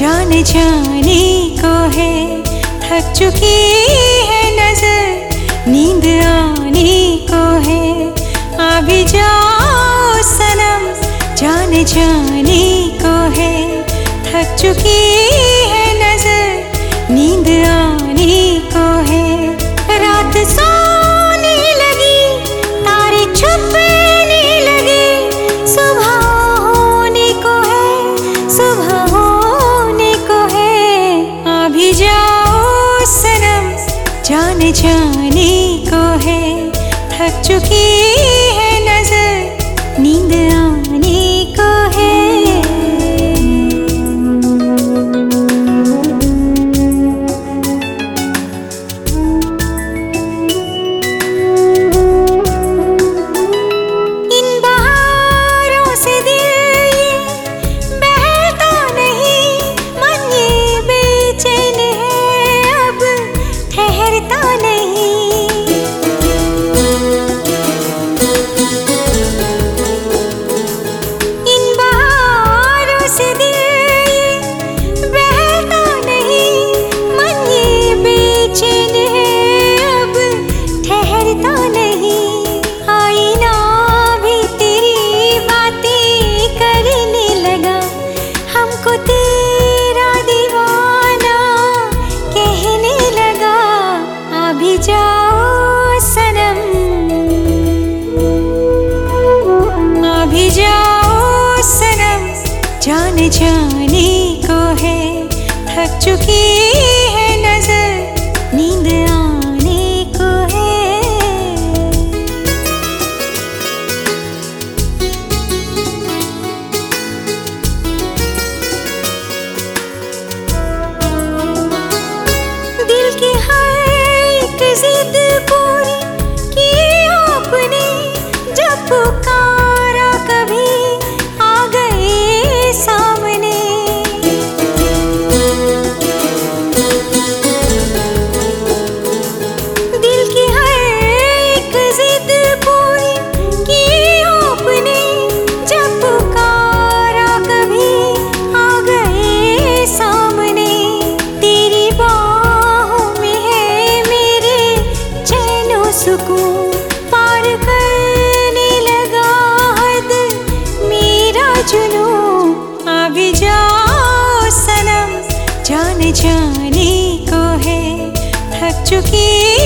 जान जाने को है। थक चुकी है नज़र, नींद आने को है। आ भी जाओ सनम, जान जाने को है। थक चुकी है नज़र, नींद आ जाने को है। थक चुकी है नज़र नींद भी जाओ सनम, जान जाने को है। थक चुकी है नज़र, नींद आने को है। दिल की हर एक जिद को चुकी